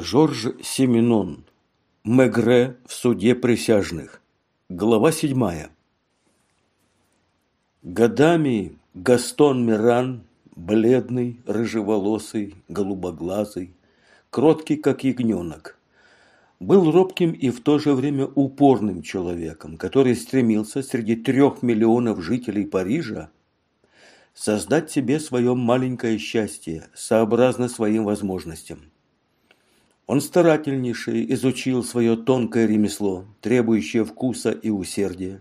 Жорж Семенон. Мегре в суде присяжных. Глава седьмая. Годами Гастон Миран, бледный, рыжеволосый, голубоглазый, кроткий, как ягненок, был робким и в то же время упорным человеком, который стремился среди трех миллионов жителей Парижа создать себе свое маленькое счастье, сообразно своим возможностям. Он старательнейше изучил свое тонкое ремесло, требующее вкуса и усердия,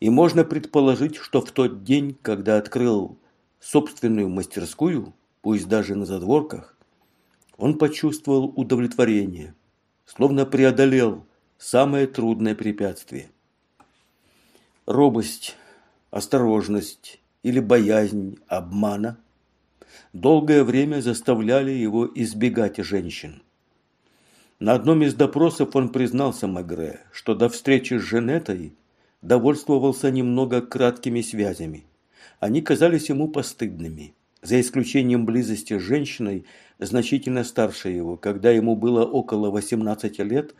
и можно предположить, что в тот день, когда открыл собственную мастерскую, пусть даже на задворках, он почувствовал удовлетворение, словно преодолел самое трудное препятствие. Робость, осторожность или боязнь обмана долгое время заставляли его избегать женщин. На одном из допросов он признался Магре, что до встречи с Женетой довольствовался немного краткими связями. Они казались ему постыдными, за исключением близости с женщиной, значительно старше его, когда ему было около 18 лет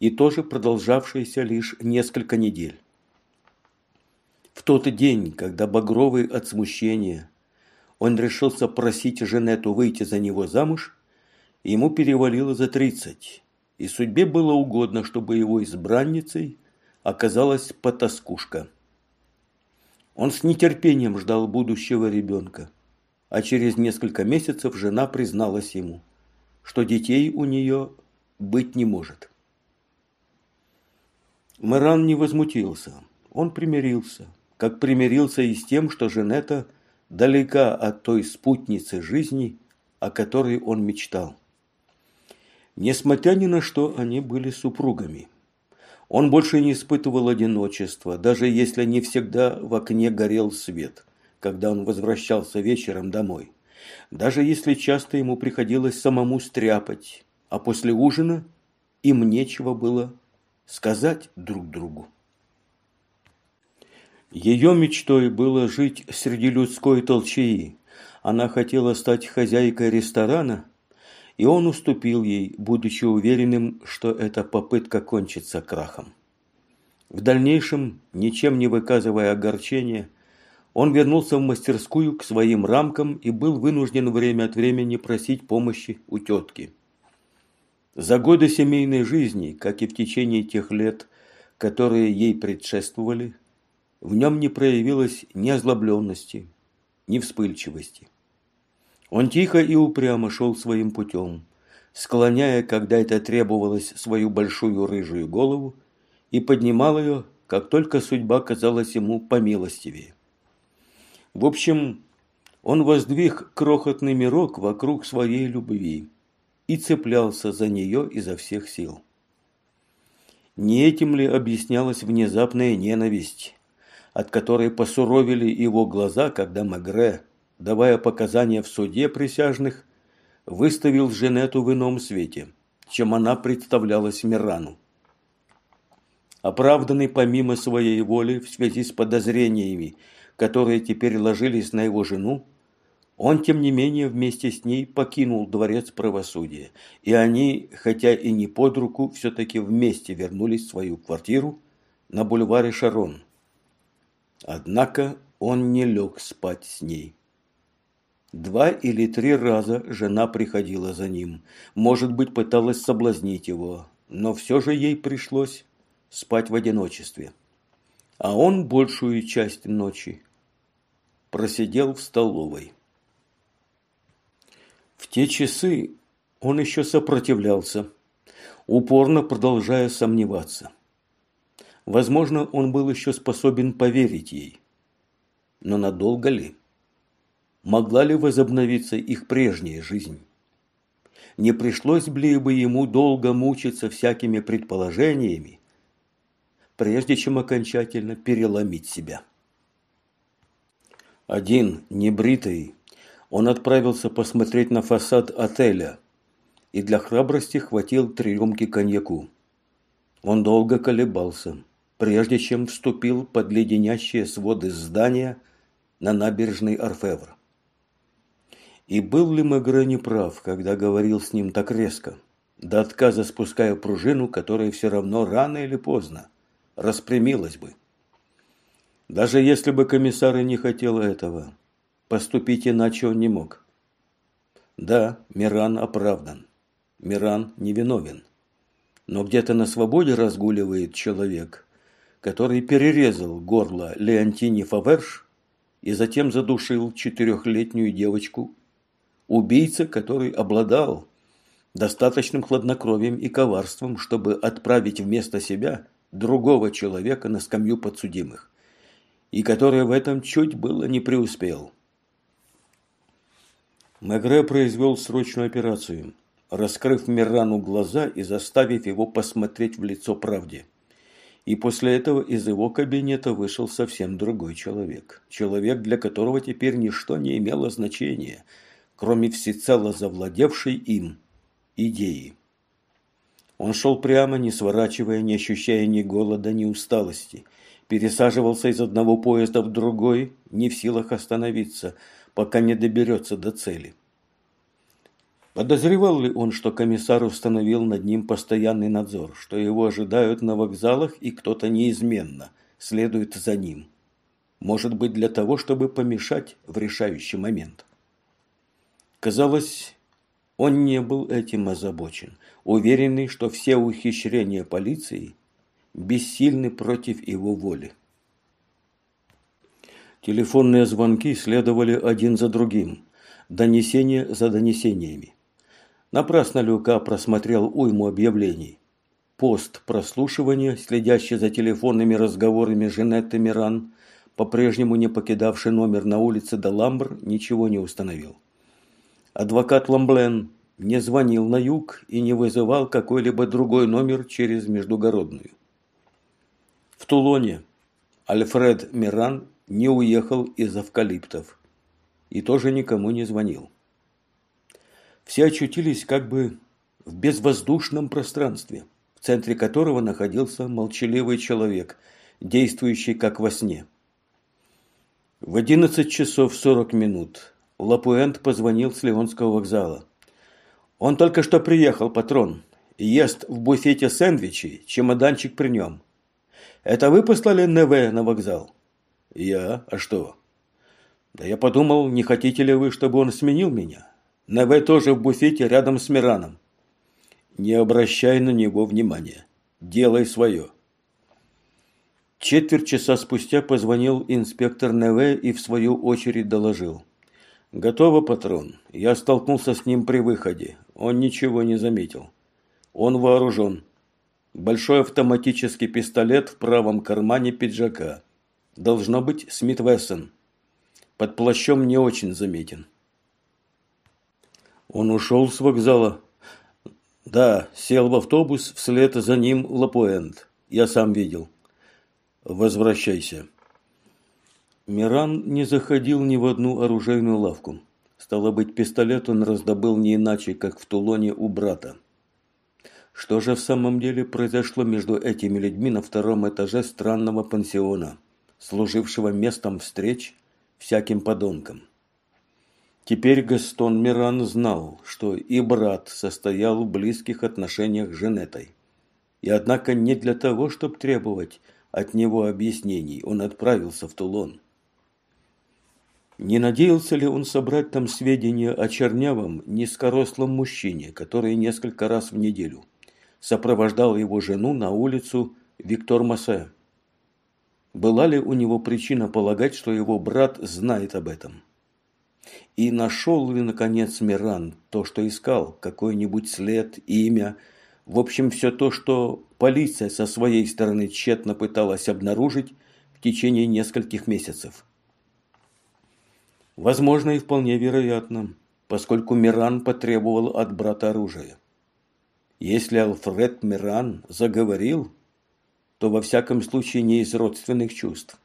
и тоже продолжавшейся лишь несколько недель. В тот день, когда Багровый от смущения, он решился просить Женету выйти за него замуж, ему перевалило за тридцать, и судьбе было угодно, чтобы его избранницей оказалась потаскушка. Он с нетерпением ждал будущего ребенка, а через несколько месяцев жена призналась ему, что детей у нее быть не может. Мэран не возмутился, он примирился, как примирился и с тем, что Женета далека от той спутницы жизни, о которой он мечтал. Несмотря ни на что, они были супругами. Он больше не испытывал одиночества, даже если не всегда в окне горел свет, когда он возвращался вечером домой. Даже если часто ему приходилось самому стряпать, а после ужина им нечего было сказать друг другу. Ее мечтой было жить среди людской толчеи. Она хотела стать хозяйкой ресторана, и он уступил ей, будучи уверенным, что эта попытка кончится крахом. В дальнейшем, ничем не выказывая огорчения, он вернулся в мастерскую к своим рамкам и был вынужден время от времени просить помощи у тетки. За годы семейной жизни, как и в течение тех лет, которые ей предшествовали, в нем не проявилось ни озлобленности, ни вспыльчивости. Он тихо и упрямо шел своим путем, склоняя, когда это требовалось, свою большую рыжую голову и поднимал ее, как только судьба казалась ему помилостивее. В общем, он воздвиг крохотный мирок вокруг своей любви и цеплялся за нее изо всех сил. Не этим ли объяснялась внезапная ненависть, от которой посуровили его глаза, когда Магре, давая показания в суде присяжных, выставил Женету в ином свете, чем она представлялась Мирану. Оправданный помимо своей воли в связи с подозрениями, которые теперь ложились на его жену, он, тем не менее, вместе с ней покинул дворец правосудия, и они, хотя и не под руку, все-таки вместе вернулись в свою квартиру на бульваре Шарон. Однако он не лег спать с ней. Два или три раза жена приходила за ним, может быть, пыталась соблазнить его, но все же ей пришлось спать в одиночестве. А он большую часть ночи просидел в столовой. В те часы он еще сопротивлялся, упорно продолжая сомневаться. Возможно, он был еще способен поверить ей. Но надолго ли? Могла ли возобновиться их прежняя жизнь? Не пришлось ли бы ему долго мучиться всякими предположениями, прежде чем окончательно переломить себя? Один, небритый, он отправился посмотреть на фасад отеля и для храбрости хватил три рюмки коньяку. Он долго колебался прежде чем вступил под леденящие своды здания на набережной Орфевр. И был ли Мегре неправ, когда говорил с ним так резко, до отказа спуская пружину, которая все равно рано или поздно распрямилась бы. Даже если бы комиссар и не хотел этого, поступить иначе он не мог. Да, Миран оправдан. Миран невиновен. Но где-то на свободе разгуливает человек, который перерезал горло Леонтини Фаверш и затем задушил четырехлетнюю девочку. Убийца, который обладал достаточным хладнокровием и коварством, чтобы отправить вместо себя другого человека на скамью подсудимых, и который в этом чуть было не преуспел. Мегре произвел срочную операцию, раскрыв Мирану глаза и заставив его посмотреть в лицо правде. И после этого из его кабинета вышел совсем другой человек. Человек, для которого теперь ничто не имело значения, кроме всецело завладевшей им идеи. Он шел прямо, не сворачивая, не ощущая ни голода, ни усталости. Пересаживался из одного поезда в другой, не в силах остановиться, пока не доберется до цели. Подозревал ли он, что комиссар установил над ним постоянный надзор, что его ожидают на вокзалах и кто-то неизменно следует за ним? Может быть, для того, чтобы помешать в решающий момент. Казалось, он не был этим озабочен, уверенный, что все ухищрения полиции бессильны против его воли. Телефонные звонки следовали один за другим, донесения за донесениями. Напрасно Люка просмотрел уйму объявлений. Пост прослушивания, следящий за телефонными разговорами Женетты Миран, по-прежнему не покидавший номер на улице Даламбр, ничего не установил. Адвокат Ламблен не звонил на юг и не вызывал какой-либо другой номер через междугородную. В Тулоне Альфред Миран не уехал из авкалиптов и тоже никому не звонил все очутились как бы в безвоздушном пространстве, в центре которого находился молчаливый человек, действующий как во сне. В 11 часов 40 минут Лапуэнт позвонил с Леонского вокзала. «Он только что приехал, патрон, ест в буфете сэндвичи, чемоданчик при нем. Это вы послали НВ на вокзал?» «Я? А что?» «Да я подумал, не хотите ли вы, чтобы он сменил меня?» НВ тоже в буфете рядом с Мираном. Не обращай на него внимания. Делай свое. Четверть часа спустя позвонил инспектор НВ и в свою очередь доложил. «Готово, патрон. Я столкнулся с ним при выходе. Он ничего не заметил. Он вооружен. Большой автоматический пистолет в правом кармане пиджака. Должно быть Смит Вессон. Под плащом не очень заметен». Он ушел с вокзала. Да, сел в автобус, вслед за ним Лапуэнт. Я сам видел. Возвращайся. Миран не заходил ни в одну оружейную лавку. Стало быть, пистолет он раздобыл не иначе, как в Тулоне у брата. Что же в самом деле произошло между этими людьми на втором этаже странного пансиона, служившего местом встреч всяким подонкам? Теперь Гастон Миран знал, что и брат состоял в близких отношениях с Женетой. И однако не для того, чтобы требовать от него объяснений, он отправился в Тулон. Не надеялся ли он собрать там сведения о чернявом, низкорослом мужчине, который несколько раз в неделю сопровождал его жену на улицу Виктор Массе? Была ли у него причина полагать, что его брат знает об этом? И нашел ли, наконец, Миран то, что искал? Какой-нибудь след, имя? В общем, все то, что полиция со своей стороны тщетно пыталась обнаружить в течение нескольких месяцев. Возможно и вполне вероятно, поскольку Миран потребовал от брата оружия. Если Алфред Миран заговорил, то во всяком случае не из родственных чувств.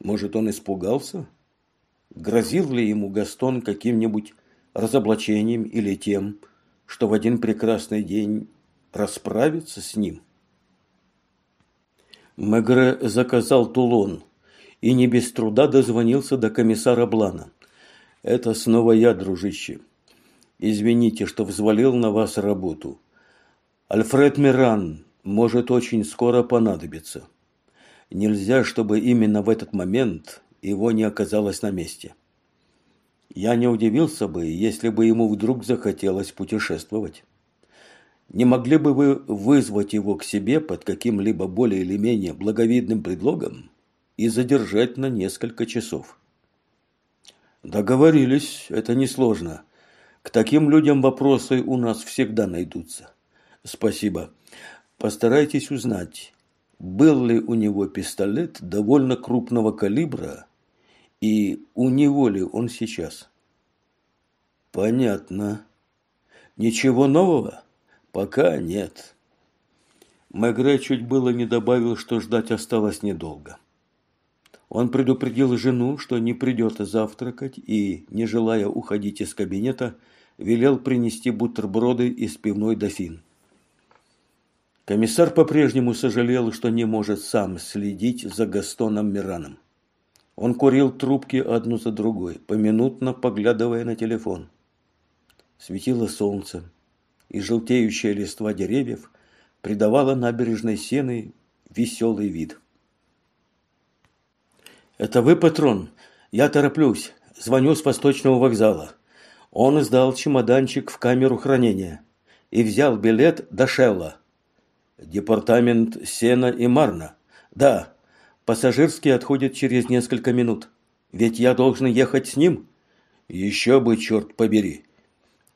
Может, он испугался? Грозил ли ему Гастон каким-нибудь разоблачением или тем, что в один прекрасный день расправится с ним? Мегре заказал Тулон и не без труда дозвонился до комиссара Блана. «Это снова я, дружище. Извините, что взвалил на вас работу. Альфред Миран может очень скоро понадобиться. Нельзя, чтобы именно в этот момент его не оказалось на месте. Я не удивился бы, если бы ему вдруг захотелось путешествовать. Не могли бы вы вызвать его к себе под каким-либо более или менее благовидным предлогом и задержать на несколько часов? Договорились, это несложно. К таким людям вопросы у нас всегда найдутся. Спасибо. Постарайтесь узнать, был ли у него пистолет довольно крупного калибра и у него ли он сейчас. Понятно. Ничего нового? Пока нет. Мегре чуть было не добавил, что ждать осталось недолго. Он предупредил жену, что не придет завтракать и, не желая уходить из кабинета, велел принести бутерброды из пивной дофин. Комиссар по-прежнему сожалел, что не может сам следить за Gastoном Мираном. Он курил трубки одну за другой, поминутно поглядывая на телефон. Светило солнце, и желтеющая листва деревьев придавала набережной сены веселый вид. «Это вы, патрон? Я тороплюсь. Звоню с восточного вокзала». Он сдал чемоданчик в камеру хранения и взял билет до Шелла. Департамент Сена и Марна. Да, пассажирский отходит через несколько минут. Ведь я должен ехать с ним? Еще бы, черт побери.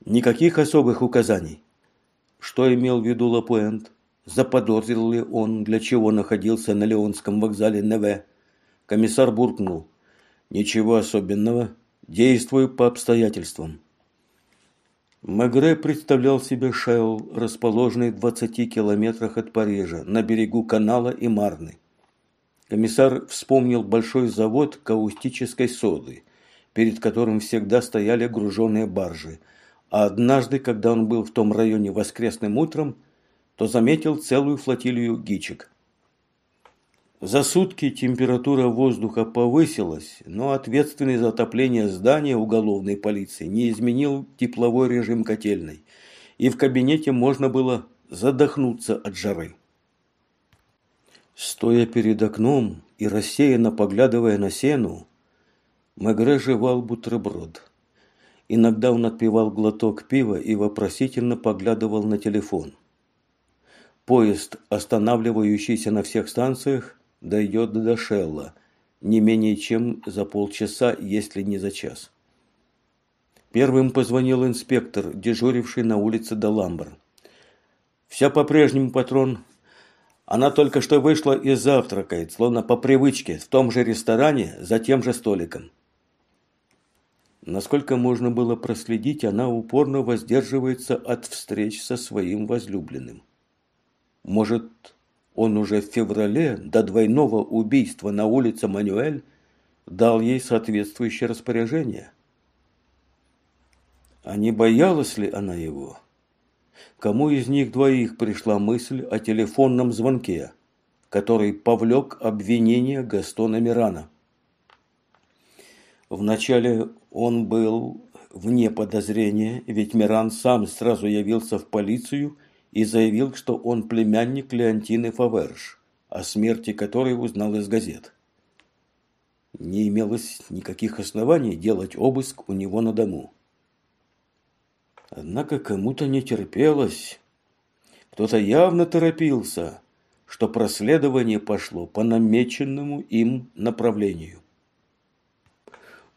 Никаких особых указаний. Что имел в виду Лапуэнт? Заподозрил ли он, для чего находился на Леонском вокзале НВ? Комиссар буркнул. Ничего особенного. Действую по обстоятельствам. Мегре представлял себе Шейл, расположенный в 20 километрах от Парижа, на берегу канала и Марны. Комиссар вспомнил большой завод каустической соды, перед которым всегда стояли груженные баржи. А однажды, когда он был в том районе воскресным утром, то заметил целую флотилию гичек. За сутки температура воздуха повысилась, но ответственный за отопление здания уголовной полиции не изменил тепловой режим котельной, и в кабинете можно было задохнуться от жары. Стоя перед окном и рассеянно поглядывая на сену, Мегре жевал бутерброд. Иногда он отпивал глоток пива и вопросительно поглядывал на телефон. Поезд, останавливающийся на всех станциях, дойдет до Шелла не менее чем за полчаса, если не за час. Первым позвонил инспектор, дежуривший на улице Даламбр. «Все по-прежнему, патрон. Она только что вышла и завтракает, словно по привычке, в том же ресторане, за тем же столиком». Насколько можно было проследить, она упорно воздерживается от встреч со своим возлюбленным. Может, он уже в феврале до двойного убийства на улице Мануэль дал ей соответствующее распоряжение. А не боялась ли она его? Кому из них двоих пришла мысль о телефонном звонке, который повлек обвинение Гастона Мирана? Вначале он был вне подозрения, ведь Миран сам сразу явился в полицию – и заявил, что он племянник Леонтины Фаверш, о смерти которой узнал из газет. Не имелось никаких оснований делать обыск у него на дому. Однако кому-то не терпелось. Кто-то явно торопился, что проследование пошло по намеченному им направлению.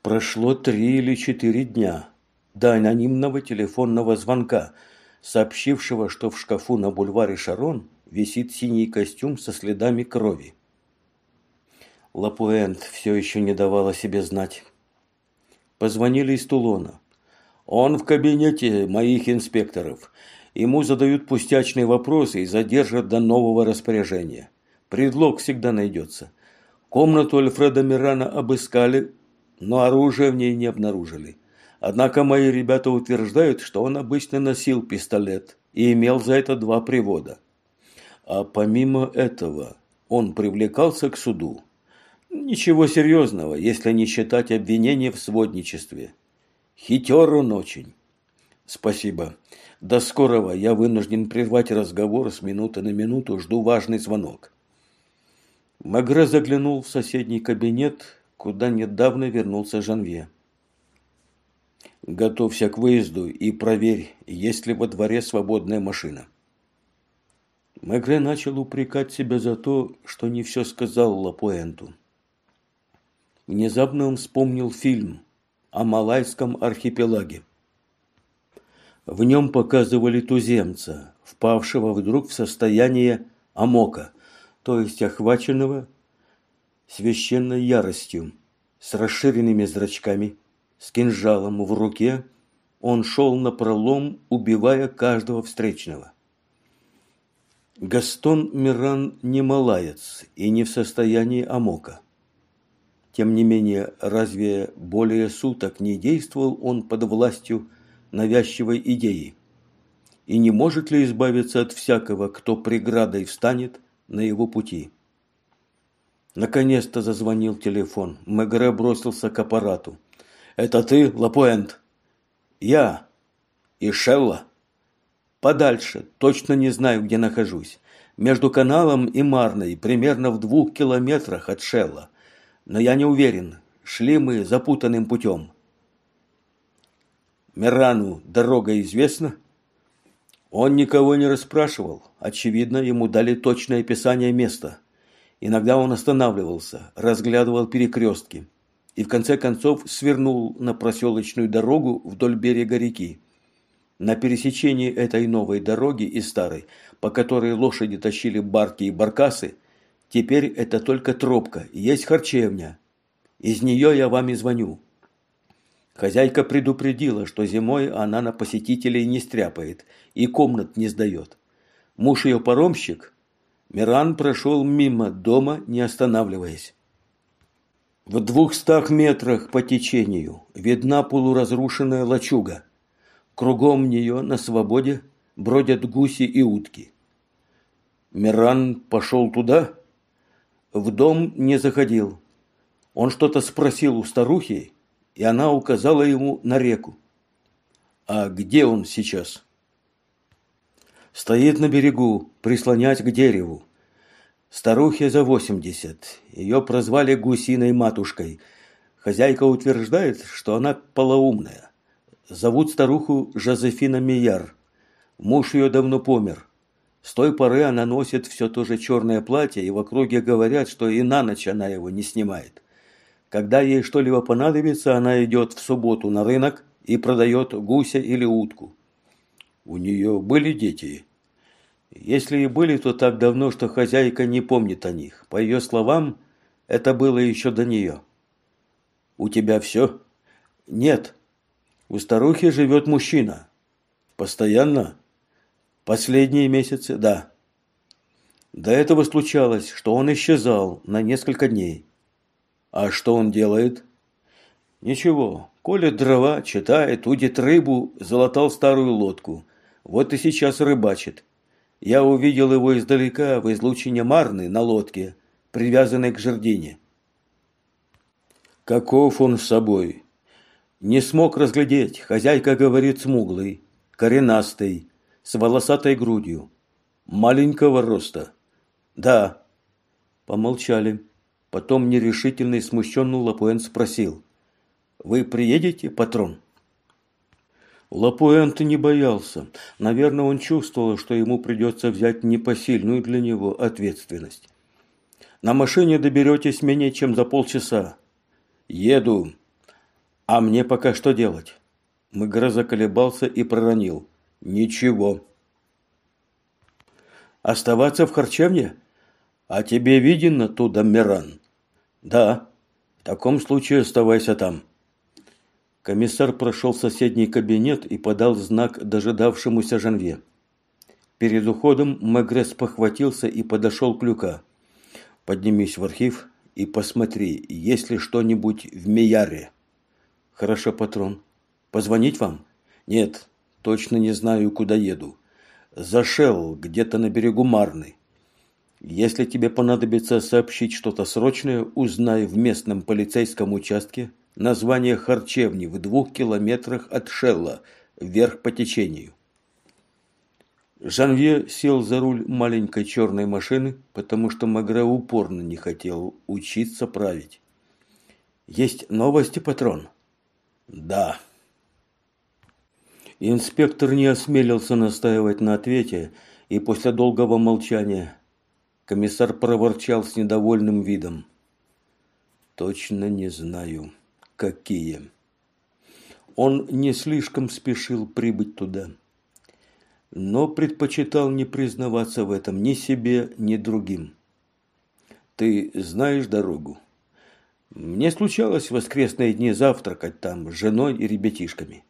Прошло три или четыре дня до анонимного телефонного звонка – сообщившего, что в шкафу на бульваре Шарон висит синий костюм со следами крови. Лапуэнт все еще не давал о себе знать. Позвонили из Тулона. Он в кабинете моих инспекторов. Ему задают пустячные вопросы и задержат до нового распоряжения. Предлог всегда найдется. Комнату Альфреда Мирана обыскали, но оружия в ней не обнаружили. Однако мои ребята утверждают, что он обычно носил пистолет и имел за это два привода. А помимо этого, он привлекался к суду. Ничего серьезного, если не считать обвинения в сводничестве. Хитер он очень. Спасибо. До скорого. Я вынужден прервать разговор с минуты на минуту. Жду важный звонок. Магре заглянул в соседний кабинет, куда недавно вернулся Жанве. Готовься к выезду и проверь, есть ли во дворе свободная машина. Мегре начал упрекать себя за то, что не все сказал Лапуэнту. Внезапно он вспомнил фильм о Малайском архипелаге. В нем показывали туземца, впавшего вдруг в состояние амока, то есть охваченного священной яростью, с расширенными зрачками, с кинжалом в руке, он шел на пролом, убивая каждого встречного. Гастон Миран не малаец и не в состоянии амока. Тем не менее, разве более суток не действовал он под властью навязчивой идеи? И не может ли избавиться от всякого, кто преградой встанет на его пути? Наконец-то зазвонил телефон. Мегре бросился к аппарату. Это ты, Лапуэнт? Я. И Шелла? Подальше. Точно не знаю, где нахожусь. Между каналом и Марной, примерно в двух километрах от Шелла. Но я не уверен, шли мы запутанным путем. Мирану дорога известна? Он никого не расспрашивал. Очевидно, ему дали точное описание места. Иногда он останавливался, разглядывал перекрестки и в конце концов свернул на проселочную дорогу вдоль берега реки. На пересечении этой новой дороги и старой, по которой лошади тащили барки и баркасы, теперь это только тропка, есть харчевня. Из нее я вам и звоню. Хозяйка предупредила, что зимой она на посетителей не стряпает и комнат не сдает. Муж ее паромщик, Миран прошел мимо дома, не останавливаясь. В двухстах метрах по течению видна полуразрушенная лачуга. Кругом нее на свободе бродят гуси и утки. Миран пошел туда? В дом не заходил. Он что-то спросил у старухи, и она указала ему на реку. А где он сейчас? Стоит на берегу, прислонясь к дереву. Старухе за восемьдесят. Ее прозвали гусиной матушкой. Хозяйка утверждает, что она полоумная. Зовут старуху Жозефина Мияр. Муж ее давно помер. С той поры она носит все то же черное платье, и в округе говорят, что и на ночь она его не снимает. Когда ей что-либо понадобится, она идет в субботу на рынок и продает гуся или утку. У нее были дети? Если и были, то так давно, что хозяйка не помнит о них. По ее словам, это было еще до нее. «У тебя все?» «Нет. У старухи живет мужчина». «Постоянно?» «Последние месяцы, да». До этого случалось, что он исчезал на несколько дней. А что он делает? Ничего, колет дрова, читает, удит рыбу, залатал старую лодку. Вот и сейчас рыбачит. Я увидел его издалека в излучине Марны на лодке, привязанной к жердине. Каков он с собой? Не смог разглядеть. Хозяйка говорит смуглый, коренастый, с волосатой грудью. Маленького роста. Да. Помолчали. Потом нерешительный смущенный Лапуэн спросил. Вы приедете, патрон? Лапуэнт не боялся. Наверное, он чувствовал, что ему придется взять непосильную для него ответственность. «На машине доберетесь менее чем за полчаса». «Еду. А мне пока что делать?» Мыгра заколебался и проронил. «Ничего». «Оставаться в харчевне? А тебе виден оттуда Миран?» «Да. В таком случае оставайся там». Комиссар прошел в соседний кабинет и подал знак дожидавшемуся Жанве. Перед уходом Мегрес похватился и подошел к Люка. «Поднимись в архив и посмотри, есть ли что-нибудь в Мияре». «Хорошо, патрон. Позвонить вам?» «Нет, точно не знаю, куда еду. Зашел где-то на берегу Марны. Если тебе понадобится сообщить что-то срочное, узнай в местном полицейском участке название харчевни в двух километрах от Шелла. вверх по течению. Жанвье сел за руль маленькой черной машины, потому что Магре упорно не хотел учиться править. «Есть новости, патрон?» «Да». Инспектор не осмелился настаивать на ответе, и после долгого молчания комиссар проворчал с недовольным видом. «Точно не знаю, какие». Он не слишком спешил прибыть туда, но предпочитал не признаваться в этом ни себе, ни другим. «Ты знаешь дорогу?» «Мне случалось в воскресные дни завтракать там с женой и ребятишками».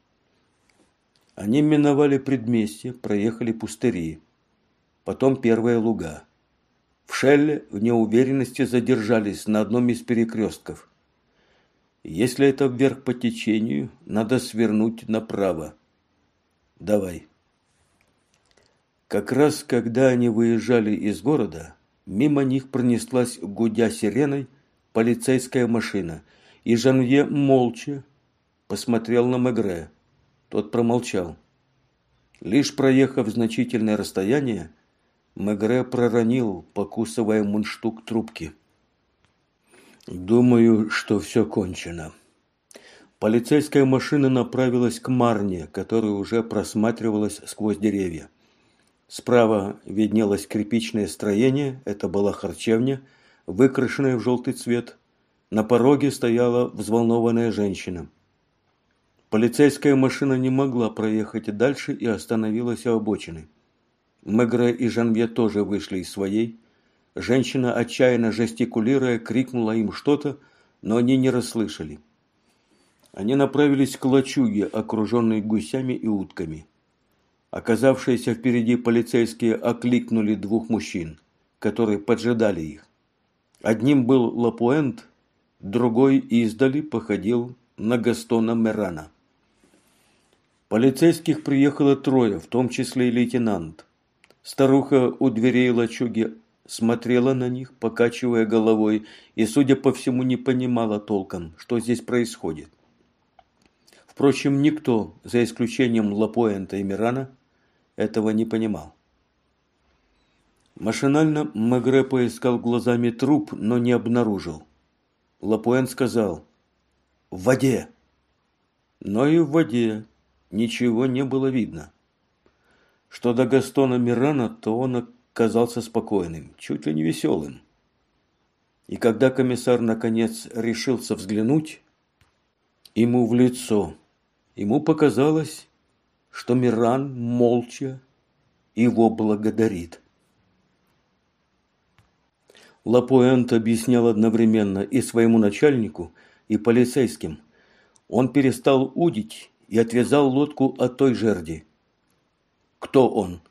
Они миновали предместье, проехали пустыри, потом первые луга. В Шелле в неуверенности задержались на одном из перекрестков. Если это вверх по течению, надо свернуть направо. Давай. Как раз когда они выезжали из города, мимо них пронеслась, гудя сиреной, полицейская машина, и Жанвье молча посмотрел на Мегре. Тот промолчал. Лишь проехав значительное расстояние, Мегре проронил, покусывая мундштук трубки. Думаю, что все кончено. Полицейская машина направилась к Марне, которая уже просматривалась сквозь деревья. Справа виднелось кирпичное строение, это была харчевня, выкрашенная в желтый цвет. На пороге стояла взволнованная женщина. Полицейская машина не могла проехать дальше и остановилась у обочины. Мегре и Жанве тоже вышли из своей, Женщина, отчаянно жестикулируя, крикнула им что-то, но они не расслышали. Они направились к лачуге, окруженной гусями и утками. Оказавшиеся впереди полицейские окликнули двух мужчин, которые поджидали их. Одним был Лапуэнт, другой издали походил на Гастона Мерана. Полицейских приехало трое, в том числе и лейтенант. Старуха у дверей лачуги смотрела на них, покачивая головой, и, судя по всему, не понимала толком, что здесь происходит. Впрочем, никто, за исключением Лапоэнта и Мирана, этого не понимал. Машинально Мегре поискал глазами труп, но не обнаружил. Лапуэн сказал «В воде!» Но и в воде ничего не было видно. Что до Гастона Мирана, то он казался спокойным, чуть ли не веселым. И когда комиссар наконец решился взглянуть ему в лицо, ему показалось, что Миран молча его благодарит. Лапуэнт объяснял одновременно и своему начальнику, и полицейским. Он перестал удить и отвязал лодку от той жерди. Кто он?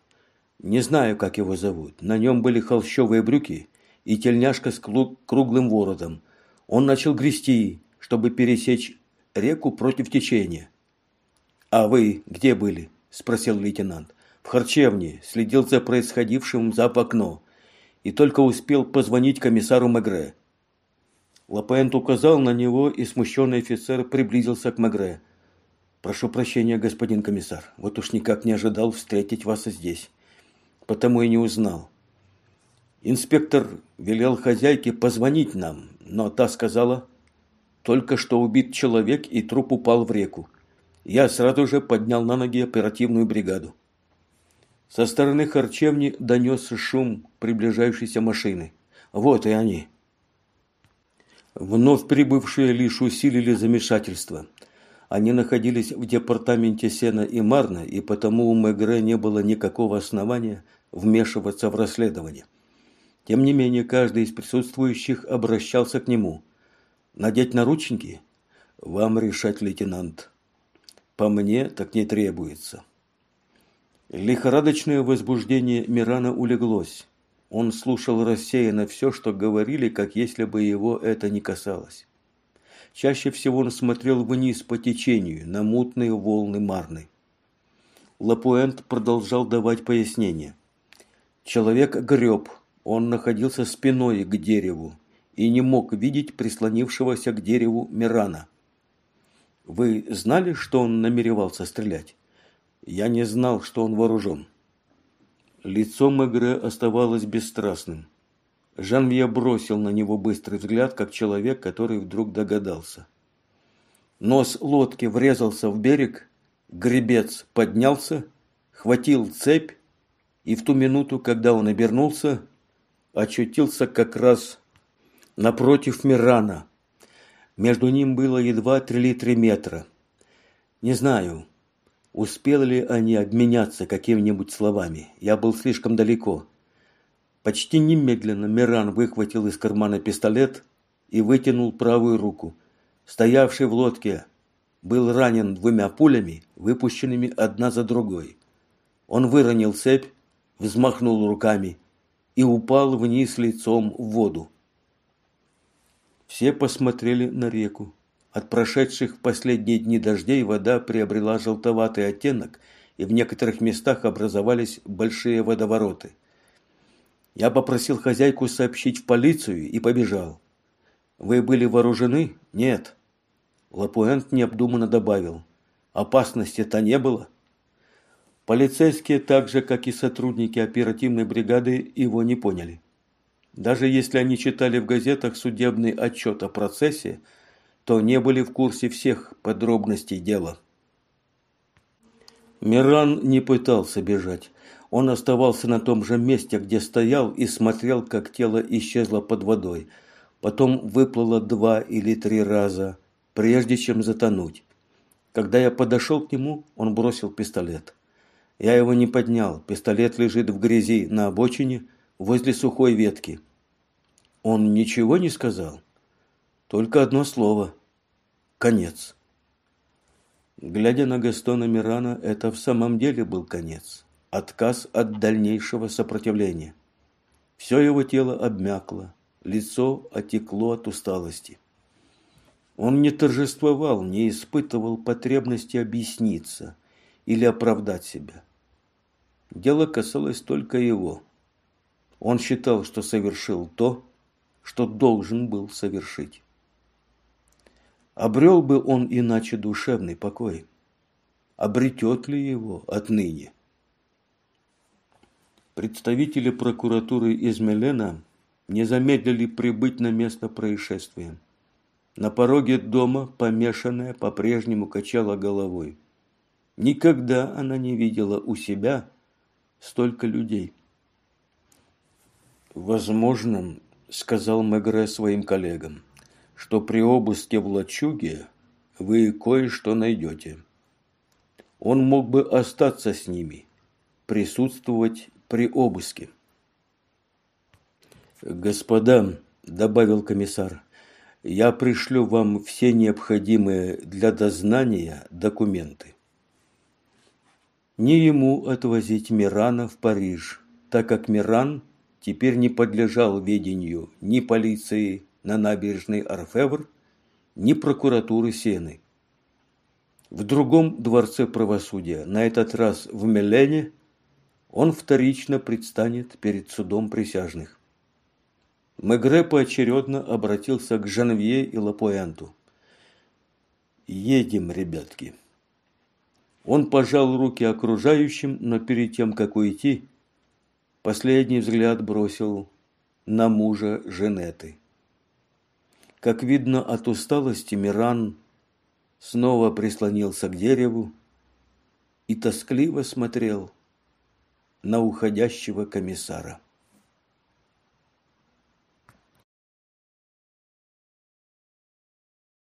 Не знаю, как его зовут. На нем были холщовые брюки и тельняшка с круглым воротом. Он начал грести, чтобы пересечь реку против течения. «А вы где были?» – спросил лейтенант. «В харчевне, следил за происходившим за окно и только успел позвонить комиссару Мегре». Лапент указал на него, и смущенный офицер приблизился к Мегре. «Прошу прощения, господин комиссар, вот уж никак не ожидал встретить вас здесь потому и не узнал. Инспектор велел хозяйке позвонить нам, но та сказала, только что убит человек и труп упал в реку. Я сразу же поднял на ноги оперативную бригаду. Со стороны харчевни донесся шум приближающейся машины. Вот и они. Вновь прибывшие лишь усилили замешательство. Они находились в департаменте Сена и Марна, и потому у Мегре не было никакого основания вмешиваться в расследование. Тем не менее, каждый из присутствующих обращался к нему. «Надеть наручники? Вам решать, лейтенант. По мне так не требуется». Лихорадочное возбуждение Мирана улеглось. Он слушал рассеянно все, что говорили, как если бы его это не касалось. Чаще всего он смотрел вниз по течению, на мутные волны Марны. Лапуэнт продолжал давать пояснения. Человек греб, он находился спиной к дереву и не мог видеть прислонившегося к дереву Мирана. Вы знали, что он намеревался стрелять? Я не знал, что он вооружен. Лицо Мегре оставалось бесстрастным. Жанвье бросил на него быстрый взгляд, как человек, который вдруг догадался. Нос лодки врезался в берег, гребец поднялся, хватил цепь, и в ту минуту, когда он обернулся, очутился как раз напротив Мирана. Между ним было едва три метра. Не знаю, успели ли они обменяться какими-нибудь словами. Я был слишком далеко. Почти немедленно Миран выхватил из кармана пистолет и вытянул правую руку. Стоявший в лодке был ранен двумя пулями, выпущенными одна за другой. Он выронил цепь, взмахнул руками и упал вниз лицом в воду. Все посмотрели на реку. От прошедших в последние дни дождей вода приобрела желтоватый оттенок, и в некоторых местах образовались большие водовороты. Я попросил хозяйку сообщить в полицию и побежал. Вы были вооружены? Нет. Лапуэнт необдуманно добавил. Опасности-то не было. Полицейские, так же, как и сотрудники оперативной бригады, его не поняли. Даже если они читали в газетах судебный отчет о процессе, то не были в курсе всех подробностей дела. Миран не пытался бежать. Он оставался на том же месте, где стоял, и смотрел, как тело исчезло под водой. Потом выплыло два или три раза, прежде чем затонуть. Когда я подошел к нему, он бросил пистолет. Я его не поднял. Пистолет лежит в грязи на обочине возле сухой ветки. Он ничего не сказал. Только одно слово. Конец. Глядя на Гастона Мирана, это в самом деле был конец отказ от дальнейшего сопротивления. Все его тело обмякло, лицо отекло от усталости. Он не торжествовал, не испытывал потребности объясниться или оправдать себя. Дело касалось только его. Он считал, что совершил то, что должен был совершить. Обрел бы он иначе душевный покой. Обретет ли его отныне? Представители прокуратуры из Мелена не замедлили прибыть на место происшествия. На пороге дома помешанная по-прежнему качала головой. Никогда она не видела у себя столько людей. «Возможно, — сказал Мегре своим коллегам, — что при обыске в лачуге вы кое-что найдете. Он мог бы остаться с ними, присутствовать при обыске. «Господа», – добавил комиссар, – «я пришлю вам все необходимые для дознания документы». Не ему отвозить Мирана в Париж, так как Миран теперь не подлежал ведению ни полиции на набережной Арфевр, ни прокуратуры Сены. В другом дворце правосудия, на этот раз в Мелене, он вторично предстанет перед судом присяжных. Мегре поочередно обратился к Жанвье и Лапуэнту. «Едем, ребятки». Он пожал руки окружающим, но перед тем, как уйти, последний взгляд бросил на мужа Женеты. Как видно от усталости, Миран снова прислонился к дереву и тоскливо смотрел на уходящего комиссара.